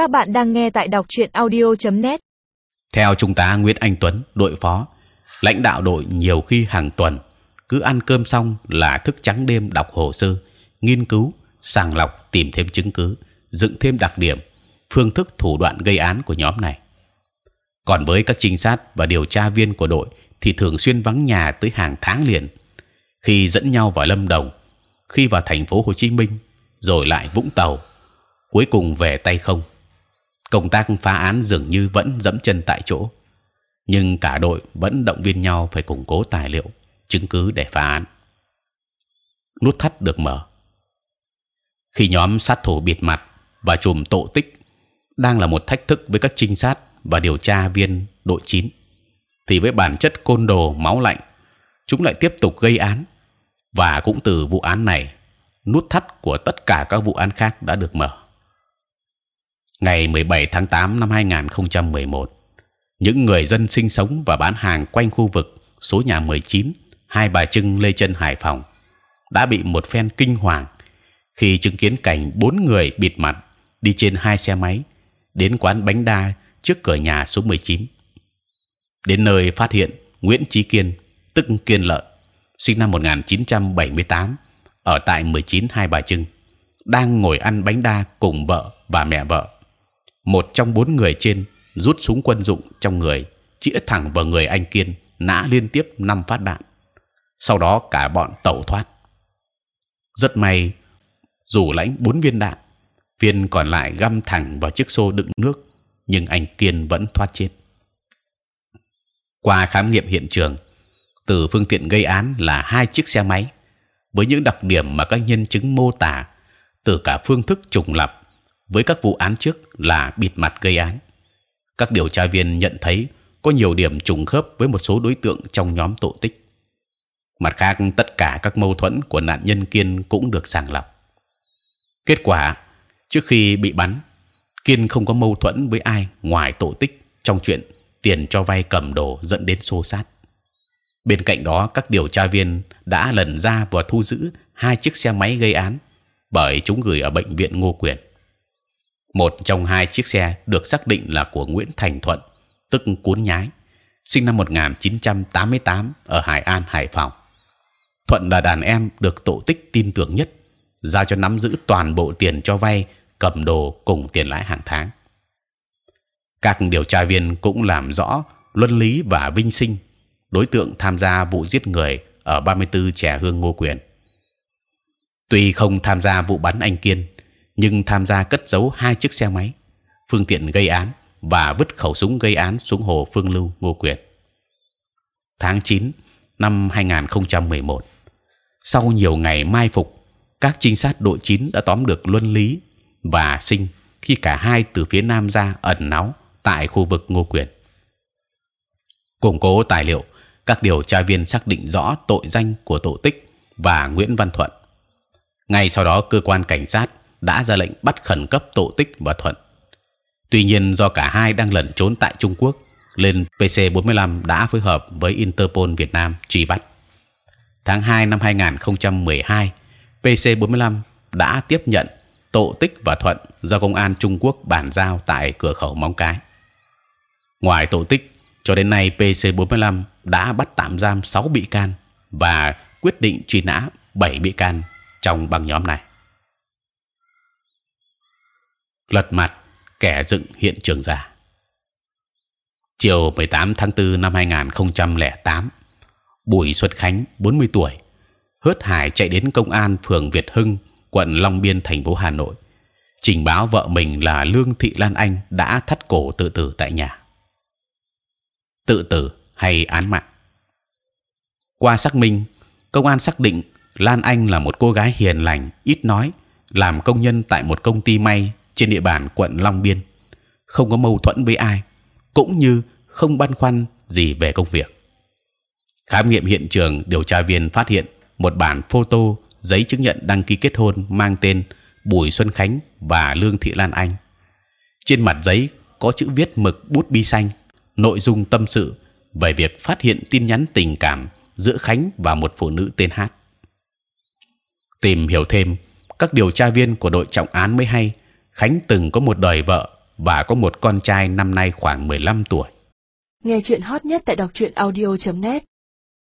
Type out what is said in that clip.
Các bạn đang nghe tại đọc truyện audio.net. Theo trung tá Nguyễn Anh Tuấn, đội phó, lãnh đạo đội nhiều khi hàng tuần cứ ăn cơm xong là thức trắng đêm đọc hồ sơ, nghiên cứu, sàng lọc, tìm thêm chứng cứ, dựng thêm đặc điểm, phương thức thủ đoạn gây án của nhóm này. Còn với các trinh sát và điều tra viên của đội thì thường xuyên vắng nhà tới hàng tháng liền. Khi dẫn nhau vào Lâm Đồng, khi vào thành phố Hồ Chí Minh, rồi lại Vũng Tàu, cuối cùng về tay không. Công tác phá án dường như vẫn dẫm chân tại chỗ, nhưng cả đội vẫn động viên nhau phải củng cố tài liệu, chứng cứ để phá án. Nút thắt được mở. Khi nhóm sát thủ biệt mặt và chùm tội tích đang là một thách thức với các trinh sát và điều tra viên đội 9 thì với bản chất côn đồ máu lạnh chúng lại tiếp tục gây án và cũng từ vụ án này nút thắt của tất cả các vụ án khác đã được mở. Ngày 17 tháng 8 năm 2011, những người dân sinh sống và bán hàng quanh khu vực số nhà 19, Hai Bà Trưng, Lê chân Hải Phòng đã bị một phen kinh hoàng khi chứng kiến cảnh bốn người bịt mặt đi trên hai xe máy đến quán bánh đa trước cửa nhà số 19. Đến nơi phát hiện Nguyễn Chí Kiên, tức Kiên Lợi, sinh năm 1978, ở tại 19 Hai Bà Trưng, đang ngồi ăn bánh đa cùng vợ và mẹ vợ. Một trong bốn người trên rút súng quân dụng trong người, chĩa thẳng vào người anh Kiên, nã liên tiếp năm phát đạn. Sau đó cả bọn tẩu thoát. Rất may, dù lãnh bốn viên đạn, viên còn lại găm thẳng vào chiếc xô đựng nước, nhưng anh Kiên vẫn thoát chết. Qua khám nghiệm hiện trường, từ phương tiện gây án là hai chiếc xe máy với những đặc điểm mà các nhân chứng mô tả từ cả phương thức trùng lập với các vụ án trước là bịt mặt gây án. Các điều tra viên nhận thấy có nhiều điểm trùng khớp với một số đối tượng trong nhóm tội tích. Mặt khác, tất cả các mâu thuẫn của nạn nhân kiên cũng được sàng lọc. Kết quả, trước khi bị bắn, kiên không có mâu thuẫn với ai ngoài tội tích trong chuyện tiền cho vay cầm đồ dẫn đến xô xát. Bên cạnh đó, các điều tra viên đã lần ra và thu giữ hai chiếc xe máy gây án, bởi chúng gửi ở bệnh viện Ngô Quyền. Một trong hai chiếc xe được xác định là của Nguyễn Thành Thuận, tức Cuốn Nhái, sinh năm 1988 ở Hải An, Hải Phòng. Thuận là đàn em được tổ tích tin tưởng nhất, giao cho nắm giữ toàn bộ tiền cho vay, cầm đồ cùng tiền lãi hàng tháng. Các điều tra viên cũng làm rõ luân lý và vinh sinh đối tượng tham gia vụ giết người ở 34 trẻ hương Ngô Quyền. Tuy không tham gia vụ bắn anh Kiên, nhưng tham gia cất giấu hai chiếc xe máy, phương tiện gây án và vứt khẩu súng gây án xuống hồ Phương Lưu Ngô Quyền. Tháng 9 năm 2011, sau nhiều ngày mai phục, các trinh sát đội 9 đã tóm được Luân Lý và Sinh khi cả hai từ phía nam ra ẩn náu tại khu vực Ngô Quyền. Củng cố tài liệu, các điều tra viên xác định rõ tội danh của tổ tích và Nguyễn Văn Thuận. Ngay sau đó, cơ quan cảnh sát đã ra lệnh bắt khẩn cấp tổ tích và Thuận. Tuy nhiên, do cả hai đang lẩn trốn tại Trung Quốc, lên PC 45 đã phối hợp với Interpol Việt Nam truy bắt. Tháng 2 năm 2012, PC 45 đã tiếp nhận tổ tích và Thuận do công an Trung Quốc bàn giao tại cửa khẩu Móng Cái. Ngoài tổ tích, cho đến nay PC 45 đã bắt tạm giam 6 bị can và quyết định truy nã 7 bị can trong băng nhóm này. Lật mặt kẻ dựng hiện trường giả. Chiều 18 tháng 4 năm 2008, Bùi Xuân Khánh 40 tuổi, hớt hải chạy đến công an phường Việt Hưng, quận Long Biên, thành phố Hà Nội, trình báo vợ mình là Lương Thị Lan Anh đã thắt cổ tự tử tại nhà. Tự tử hay án mạng? Qua xác minh, công an xác định Lan Anh là một cô gái hiền lành, ít nói, làm công nhân tại một công ty may trên địa bàn quận Long Biên, không có mâu thuẫn với ai, cũng như không băn khoăn gì về công việc. Khám nghiệm hiện trường, điều tra viên phát hiện một bản photo giấy chứng nhận đăng ký kết hôn mang tên Bùi Xuân Khánh và Lương Thị Lan Anh. Trên mặt giấy có chữ viết mực bút bi xanh, nội dung tâm sự về việc phát hiện tin nhắn tình cảm giữa Khánh và một phụ nữ tên H. Tìm hiểu thêm, các điều tra viên của đội trọng án mới hay Khánh từng có một đời vợ và có một con trai năm nay khoảng 15 tuổi. Nghe chuyện hot nhất tại đọc truyện audio.net